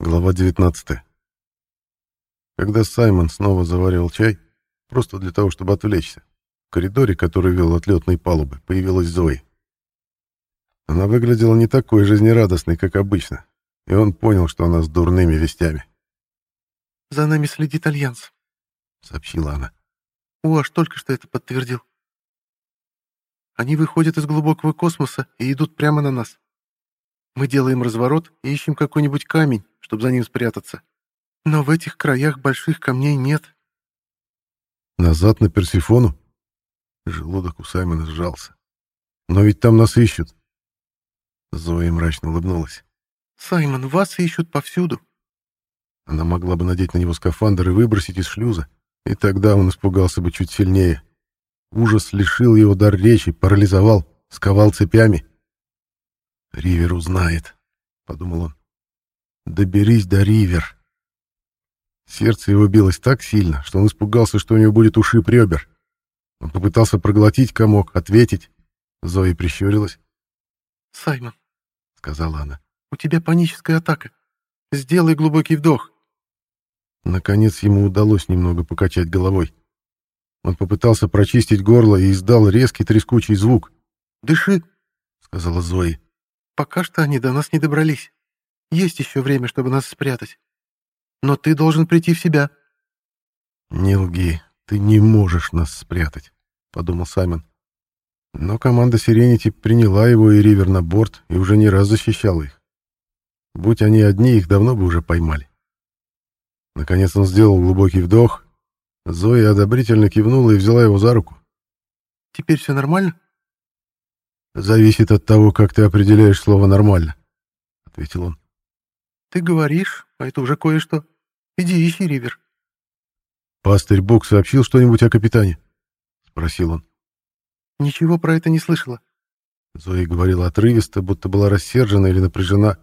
Глава 19. Когда Саймон снова заваривал чай, просто для того, чтобы отвлечься, в коридоре, который вел от летной палубы, появилась Зои. Она выглядела не такой жизнерадостной, как обычно, и он понял, что она с дурными вестями. «За нами следит Альянс», — сообщила она. «Уаш только что это подтвердил. Они выходят из глубокого космоса и идут прямо на нас. Мы делаем разворот и ищем какой-нибудь камень, чтобы за ним спрятаться. Но в этих краях больших камней нет. Назад на Персифону? Желудок у Саймона сжался. Но ведь там нас ищут. Зоя мрачно улыбнулась. Саймон, вас ищут повсюду. Она могла бы надеть на него скафандр и выбросить из шлюза, и тогда он испугался бы чуть сильнее. Ужас лишил его дар речи, парализовал, сковал цепями. «Ривер узнает», — подумал он. «Доберись до Ривер». Сердце его билось так сильно, что он испугался, что у него будет ушиб ребер. Он попытался проглотить комок, ответить. Зоя прищурилась. «Саймон», — сказала она, — «у тебя паническая атака. Сделай глубокий вдох». Наконец ему удалось немного покачать головой. Он попытался прочистить горло и издал резкий трескучий звук. «Дыши», — сказала Зои. Пока что они до нас не добрались. Есть еще время, чтобы нас спрятать. Но ты должен прийти в себя. Не лги, ты не можешь нас спрятать, подумал Саймон. Но команда Сиренити приняла его и Ривер на борт и уже не раз защищала их. Будь они одни, их давно бы уже поймали. Наконец он сделал глубокий вдох. Зоя одобрительно кивнула и взяла его за руку. «Теперь все нормально?» «Зависит от того, как ты определяешь слово «нормально», — ответил он. «Ты говоришь, а это уже кое-что. Иди ищи Ривер». «Пастырь Бог сообщил что-нибудь о капитане?» — спросил он. «Ничего про это не слышала». Зоя говорила отрывисто, будто была рассержена или напряжена.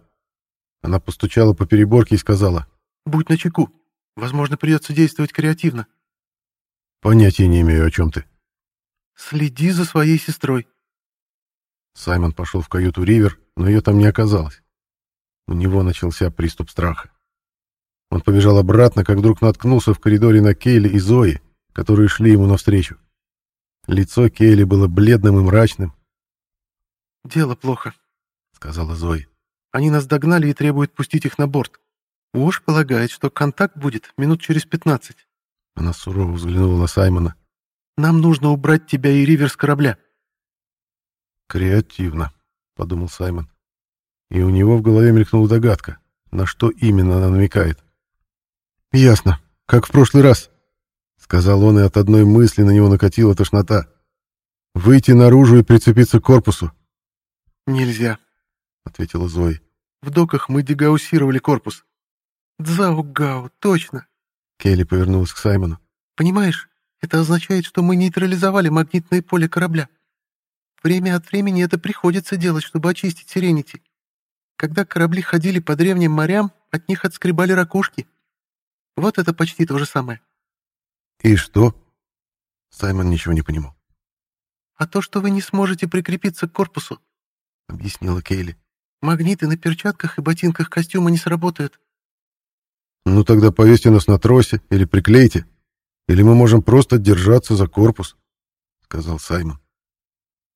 Она постучала по переборке и сказала. «Будь начеку. Возможно, придется действовать креативно». «Понятия не имею, о чем ты». «Следи за своей сестрой», Саймон пошел в каюту Ривер, но ее там не оказалось. У него начался приступ страха. Он побежал обратно, как вдруг наткнулся в коридоре на Кейли и Зои, которые шли ему навстречу. Лицо Кейли было бледным и мрачным. «Дело плохо», — сказала Зои. «Они нас догнали и требуют пустить их на борт. Уж полагает, что контакт будет минут через пятнадцать». Она сурово взглянула на Саймона. «Нам нужно убрать тебя и Ривер с корабля». «Креативно», — подумал Саймон. И у него в голове мелькнула догадка, на что именно она намекает. «Ясно, как в прошлый раз», — сказал он, и от одной мысли на него накатила тошнота. «Выйти наружу и прицепиться к корпусу». «Нельзя», — ответила Зои. «В доках мы дегаусировали корпус». «Дзаугау, точно». Келли повернулась к Саймону. «Понимаешь, это означает, что мы нейтрализовали магнитное поле корабля. Время от времени это приходится делать, чтобы очистить Сиренити. Когда корабли ходили по древним морям, от них отскребали ракушки. Вот это почти то же самое. «И что?» Саймон ничего не понимал. «А то, что вы не сможете прикрепиться к корпусу», — объяснила Кейли. «Магниты на перчатках и ботинках костюма не сработают». «Ну тогда повесьте нас на тросе или приклейте. Или мы можем просто держаться за корпус», — сказал Саймон.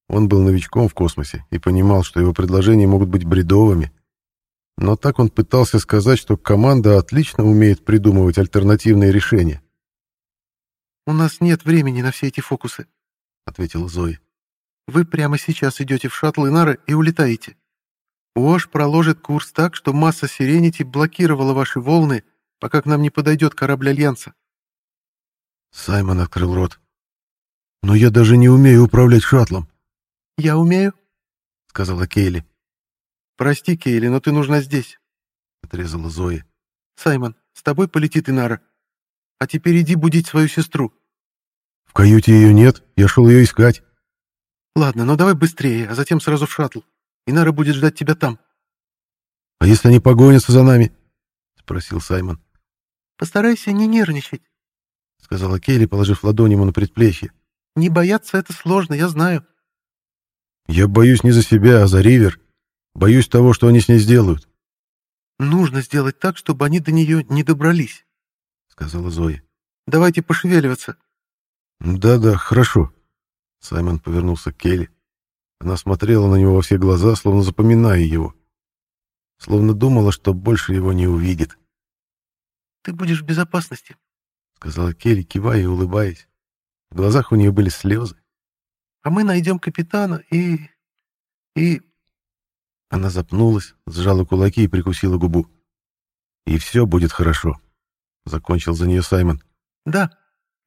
Он был новичком в космосе и понимал, что его предложения могут быть бредовыми. Но так он пытался сказать, что команда отлично умеет придумывать альтернативные решения. «У нас нет времени на все эти фокусы», — ответила Зои. «Вы прямо сейчас идете в шаттл Инара и улетаете. Уош проложит курс так, что масса Сиренити блокировала ваши волны, пока к нам не подойдет корабль Альянса». Саймон открыл рот. «Но я даже не умею управлять шаттлом». «Я умею», — сказала Кейли. «Прости, Кейли, но ты нужна здесь», — отрезала Зои. «Саймон, с тобой полетит Инара. А теперь иди будить свою сестру». «В каюте ее нет, я шел ее искать». «Ладно, но давай быстрее, а затем сразу в шаттл. Инара будет ждать тебя там». «А если они погонятся за нами?» — спросил Саймон. «Постарайся не нервничать», — сказала Кейли, положив ладонь ему на предплечье. «Не бояться — это сложно, я знаю. Я боюсь не за себя, а за Ривер. Боюсь того, что они с ней сделают. «Нужно сделать так, чтобы они до нее не добрались», — сказала Зоя. «Давайте пошевеливаться». «Да-да, хорошо». Саймон повернулся к Келли. Она смотрела на него во все глаза, словно запоминая его. Словно думала, что больше его не увидит. «Ты будешь в безопасности», — сказала Келли, кивая и улыбаясь. В глазах у нее были слезы. «А мы найдем капитана и... и...» Она запнулась, сжала кулаки и прикусила губу. «И все будет хорошо», — закончил за нее Саймон. «Да,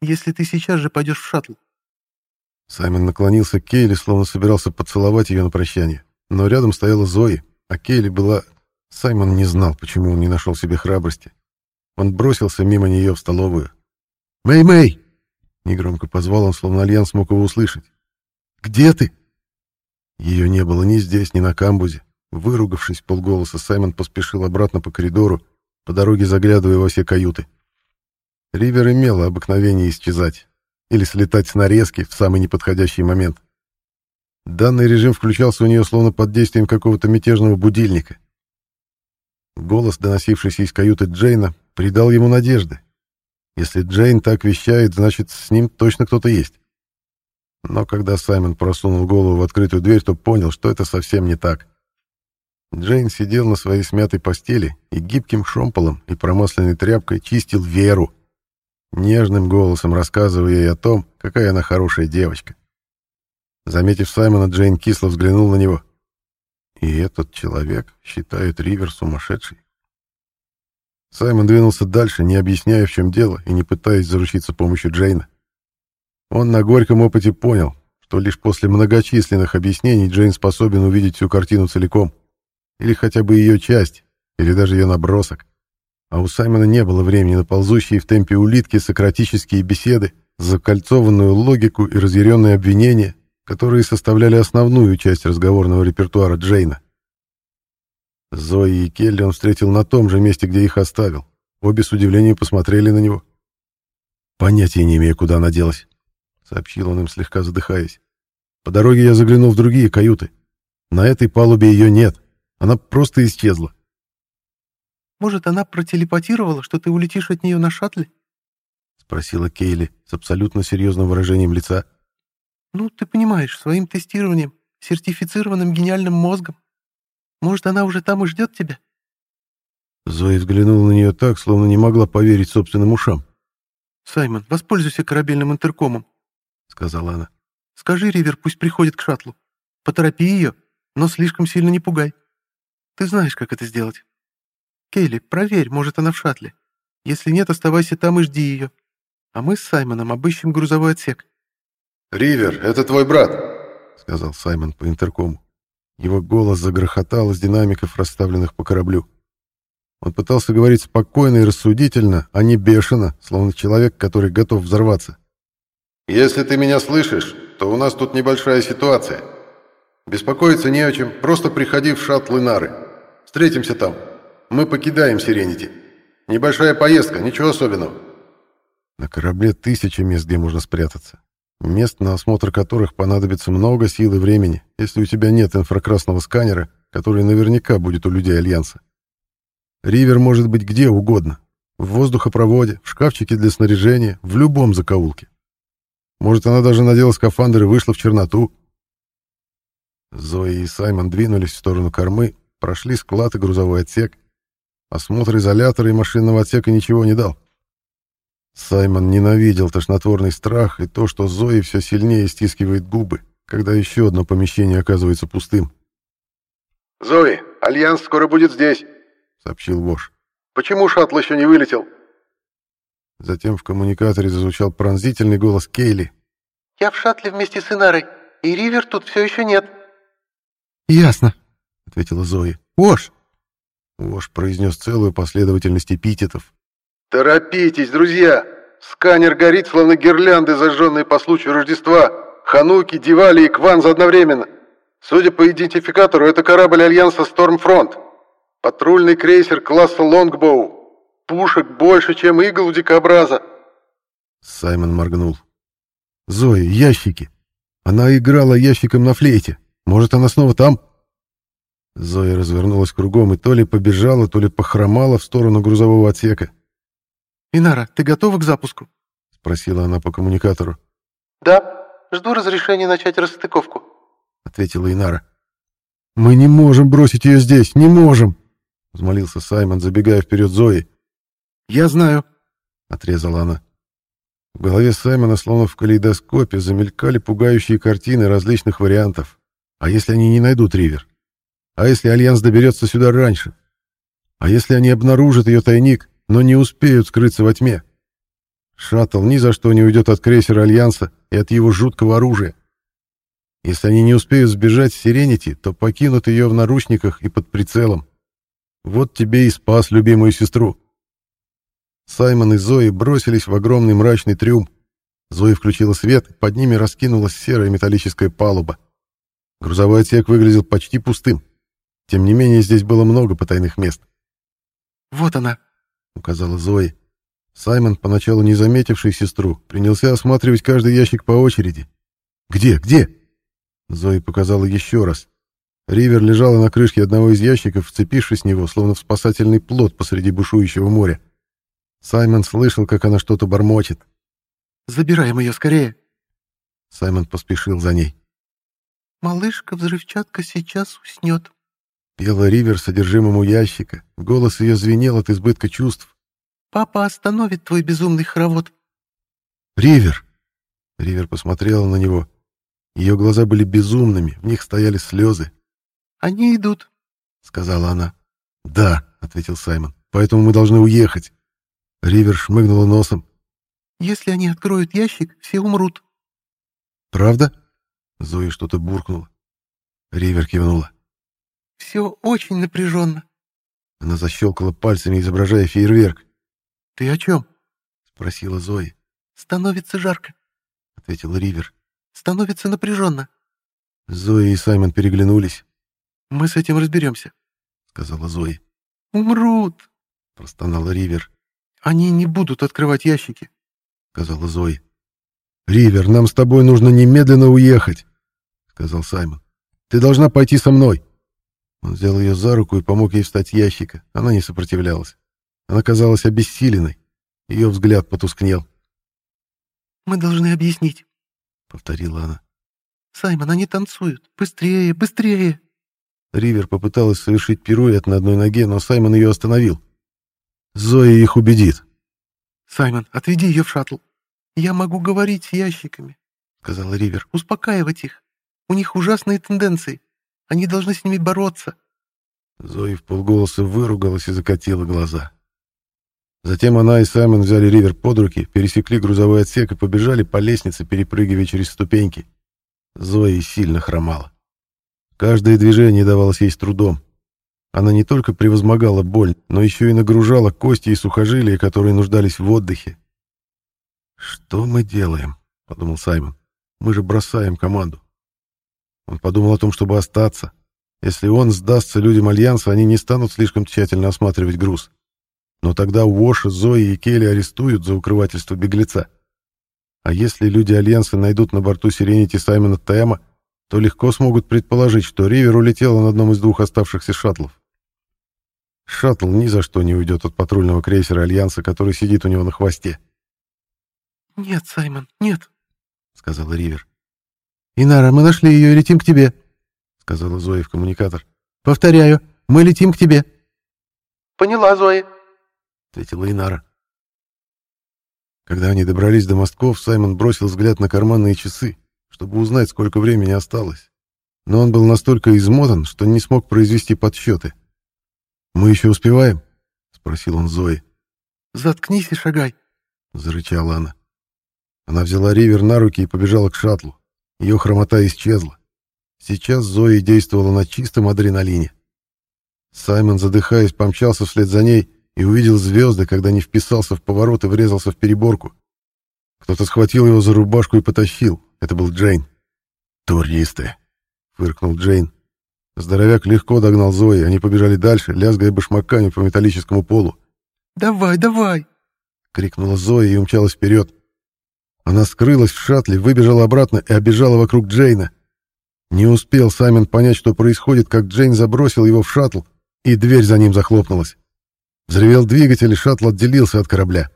если ты сейчас же пойдешь в шаттл». Саймон наклонился к Кейли, словно собирался поцеловать ее на прощание. Но рядом стояла Зои, а Кейли была... Саймон не знал, почему он не нашел себе храбрости. Он бросился мимо нее в столовую. «Мэй-Мэй!» — негромко позвал он, словно Альян смог его услышать. «Где ты?» Ее не было ни здесь, ни на камбузе. Выругавшись полголоса, Саймон поспешил обратно по коридору, по дороге заглядывая во все каюты. Ривер имела обыкновение исчезать или слетать с нарезки в самый неподходящий момент. Данный режим включался у нее словно под действием какого-то мятежного будильника. Голос, доносившийся из каюты Джейна, придал ему надежды. Если Джейн так вещает, значит, с ним точно кто-то есть. Но когда Саймон просунул голову в открытую дверь, то понял, что это совсем не так. Джейн сидел на своей смятой постели и гибким шомполом и промасленной тряпкой чистил Веру, нежным голосом рассказывая ей о том, какая она хорошая девочка. Заметив Саймона, Джейн кисло взглянул на него. И этот человек считает Ривер сумасшедшей. Саймон двинулся дальше, не объясняя, в чем дело, и не пытаясь заручиться помощью Джейна. Он на горьком опыте понял, что лишь после многочисленных объяснений Джейн способен увидеть всю картину целиком, или хотя бы ее часть, или даже ее набросок. А у Саймона не было времени на ползущие в темпе улитки сократические беседы, закольцованную логику и разъяренные обвинения, которые составляли основную часть разговорного репертуара Джейна. Зои и Келли он встретил на том же месте, где их оставил. Обе с удивлением посмотрели на него. «Понятия не имею, куда она делась», — сообщил он им, слегка задыхаясь. «По дороге я заглянул в другие каюты. На этой палубе ее нет. Она просто исчезла». «Может, она протелепатировала, что ты улетишь от нее на шаттле?» — спросила Кейли с абсолютно серьезным выражением лица. Ну, ты понимаешь, своим тестированием, сертифицированным гениальным мозгом. Может, она уже там и ждет тебя?» Зоя взглянула на нее так, словно не могла поверить собственным ушам. «Саймон, воспользуйся корабельным интеркомом», — сказала она. «Скажи Ривер, пусть приходит к шаттлу. Поторопи ее, но слишком сильно не пугай. Ты знаешь, как это сделать. Кейли, проверь, может, она в шаттле. Если нет, оставайся там и жди ее. А мы с Саймоном обыщем грузовой отсек. «Ривер, это твой брат», — сказал Саймон по интеркому. Его голос загрохотал из динамиков, расставленных по кораблю. Он пытался говорить спокойно и рассудительно, а не бешено, словно человек, который готов взорваться. «Если ты меня слышишь, то у нас тут небольшая ситуация. Беспокоиться не о чем, просто приходи в шаттл Инары. Встретимся там. Мы покидаем Сиренити. Небольшая поездка, ничего особенного». На корабле тысяча мест, где можно спрятаться. Мест, на осмотр которых понадобится много сил и времени, если у тебя нет инфракрасного сканера, который наверняка будет у людей Альянса. Ривер может быть где угодно. В воздухопроводе, в шкафчике для снаряжения, в любом закоулке. Может, она даже надела скафандр и вышла в черноту. Зои и Саймон двинулись в сторону кормы, прошли склад и грузовой отсек. Осмотр изолятора и машинного отсека ничего не дал. Саймон ненавидел тошнотворный страх и то, что Зои все сильнее стискивает губы, когда еще одно помещение оказывается пустым. «Зои, Альянс скоро будет здесь», — сообщил Вош. «Почему шаттл еще не вылетел?» Затем в коммуникаторе зазвучал пронзительный голос Кейли. «Я в шаттле вместе с Инарой, и Ривер тут все еще нет». «Ясно», — ответила Зои. «Вош!» Вош произнес целую последовательность эпитетов, «Торопитесь, друзья! Сканер горит, словно гирлянды, зажженные по случаю Рождества. Хануки, Дивали и Кванза одновременно. Судя по идентификатору, это корабль Альянса «Стормфронт». Патрульный крейсер класса «Лонгбоу». Пушек больше, чем игл у дикобраза. Саймон моргнул. «Зои, ящики. Она играла ящиком на флейте. Может, она снова там?» Зоя развернулась кругом и то ли побежала, то ли похромала в сторону грузового отсека. «Инара, ты готова к запуску?» — спросила она по коммуникатору. «Да, жду разрешения начать расстыковку», — ответила Инара. «Мы не можем бросить ее здесь, не можем!» — взмолился Саймон, забегая вперед Зои. «Я знаю», — отрезала она. В голове Саймона, словно в калейдоскопе, замелькали пугающие картины различных вариантов. А если они не найдут Ривер? А если Альянс доберется сюда раньше? А если они обнаружат ее тайник, но не успеют скрыться во тьме? Шаттл ни за что не уйдет от крейсера Альянса и от его жуткого оружия. Если они не успеют сбежать с Сиренити, то покинут ее в наручниках и под прицелом. Вот тебе и спас любимую сестру. Саймон и Зои бросились в огромный мрачный трюм. Зои включила свет, под ними раскинулась серая металлическая палуба. Грузовой отсек выглядел почти пустым. Тем не менее, здесь было много потайных мест. «Вот она», — указала Зои. Саймон, поначалу не заметивший сестру, принялся осматривать каждый ящик по очереди. «Где? Где?» Зои показала еще раз. Ривер лежала на крышке одного из ящиков, вцепившись в него, словно в спасательный плот посреди бушующего моря. Саймон слышал, как она что-то бормочет. «Забираем ее скорее!» Саймон поспешил за ней. «Малышка-взрывчатка сейчас уснет», — пела Ривер содержимому ящика. Голос ее звенел от избытка чувств. «Папа остановит твой безумный хоровод». «Ривер!» Ривер посмотрела на него. Ее глаза были безумными, в них стояли слезы. «Они идут», — сказала она. «Да», — ответил Саймон, — «поэтому мы должны уехать». Ривер шмыгнула носом. «Если они откроют ящик, все умрут». «Правда?» Зои что-то буркнула. Ривер кивнула. «Все очень напряженно». Она защелкала пальцами, изображая фейерверк. «Ты о чем?» — спросила Зои. «Становится жарко», — ответил Ривер. «Становится напряженно». Зои и Саймон переглянулись. «Мы с этим разберемся», — сказала Зои. «Умрут», — простонала Ривер. «Они не будут открывать ящики», — сказала Зои. «Ривер, нам с тобой нужно немедленно уехать», — сказал Саймон. «Ты должна пойти со мной». Он взял ее за руку и помог ей встать с ящика. Она не сопротивлялась. Она казалась обессиленной. Ее взгляд потускнел. «Мы должны объяснить», — повторила она. «Саймон, они танцуют. Быстрее, быстрее!» Ривер попыталась совершить пируэт на одной ноге, но Саймон ее остановил. Зоя их убедит. «Саймон, отведи ее в шаттл. Я могу говорить с ящиками», — сказала Ривер. «Успокаивать их. У них ужасные тенденции. Они должны с ними бороться». Зои в полголоса выругалась и закатила глаза. Затем она и Саймон взяли Ривер под руки, пересекли грузовой отсек и побежали по лестнице, перепрыгивая через ступеньки. Зои сильно хромала. Каждое движение давалось ей с трудом. Она не только превозмогала боль, но еще и нагружала кости и сухожилия, которые нуждались в отдыхе. «Что мы делаем?» — подумал Саймон. «Мы же бросаем команду». Он подумал о том, чтобы остаться. Если он сдастся людям Альянса, они не станут слишком тщательно осматривать груз. Но тогда Уоша, Зои и Келли арестуют за укрывательство беглеца. А если люди Альянса найдут на борту Сиренити Саймона Тэма, то легко смогут предположить, что Ривер улетела на одном из двух оставшихся шаттлов. Шаттл ни за что не уйдет от патрульного крейсера Альянса, который сидит у него на хвосте. «Нет, Саймон, нет», — сказала Ривер. «Инара, мы нашли ее и летим к тебе», — сказала Зоя в коммуникатор. «Повторяю, мы летим к тебе». «Поняла, Зоя», — ответила Инара. Когда они добрались до мостков, Саймон бросил взгляд на карманные часы, чтобы узнать, сколько времени осталось. Но он был настолько измотан, что не смог произвести подсчеты. «Мы еще успеваем?» — спросил он Зои. «Заткнись и шагай», — зарычала она. Она взяла Ривер на руки и побежала к шаттлу. Ее хромота исчезла. Сейчас Зои действовала на чистом адреналине. Саймон, задыхаясь, помчался вслед за ней и увидел звезды, когда не вписался в поворот и врезался в переборку. Кто-то схватил его за рубашку и потащил. Это был Джейн. «Туристы!» — фыркнул Джейн. Здоровяк легко догнал Зои, они побежали дальше, лязгая башмаками по металлическому полу. «Давай, давай!» — крикнула Зоя и умчалась вперед. Она скрылась в шаттле, выбежала обратно и обежала вокруг Джейна. Не успел Саймон понять, что происходит, как Джейн забросил его в шаттл, и дверь за ним захлопнулась. Взревел двигатель, и шаттл отделился от корабля.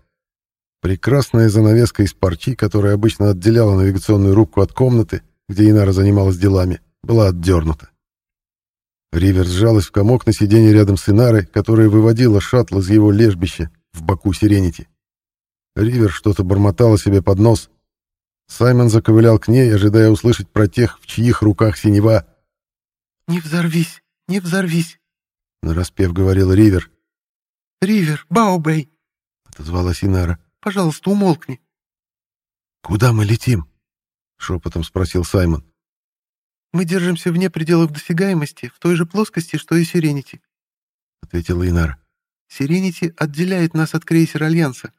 Прекрасная занавеска из парчи, которая обычно отделяла навигационную рубку от комнаты, где Инара занималась делами, была отдернута. Ривер сжалась в комок на сиденье рядом с Инарой, которая выводила шаттл из его лежбища в боку Сиренити. Ривер что-то бормотала себе под нос. Саймон заковылял к ней, ожидая услышать про тех, в чьих руках синева. «Не взорвись, не взорвись», — нараспев говорил Ривер. «Ривер, Баубей», — отозвалась Инара. «Пожалуйста, умолкни». «Куда мы летим?» — шепотом спросил Саймон. «Мы держимся вне пределов досягаемости, в той же плоскости, что и Сиренити», — ответила Инара. «Сиренити отделяет нас от крейсера Альянса,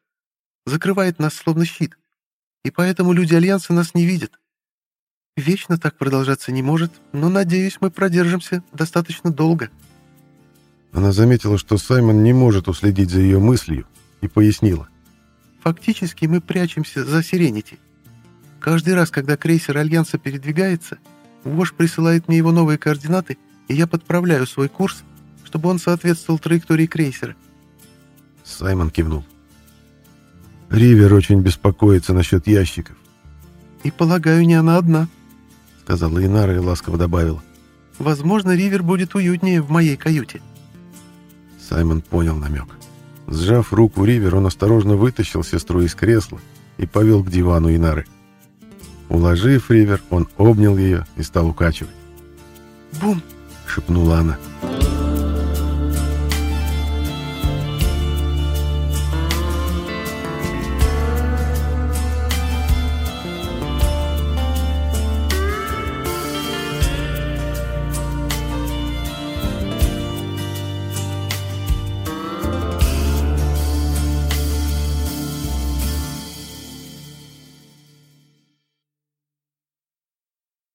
закрывает нас словно щит, и поэтому люди Альянса нас не видят. Вечно так продолжаться не может, но, надеюсь, мы продержимся достаточно долго». Она заметила, что Саймон не может уследить за ее мыслью, и пояснила. «Фактически мы прячемся за Сиренити. Каждый раз, когда крейсер Альянса передвигается, Вош присылает мне его новые координаты, и я подправляю свой курс, чтобы он соответствовал траектории крейсера. Саймон кивнул. Ривер очень беспокоится насчет ящиков. «И полагаю, не она одна», — сказала Инара и ласково добавила. «Возможно, Ривер будет уютнее в моей каюте». Саймон понял намек. Сжав руку Ривер, он осторожно вытащил сестру из кресла и повел к дивану Инары. Уложив Ривер, он обнял ее и стал укачивать. «Бум!» — шепнула она.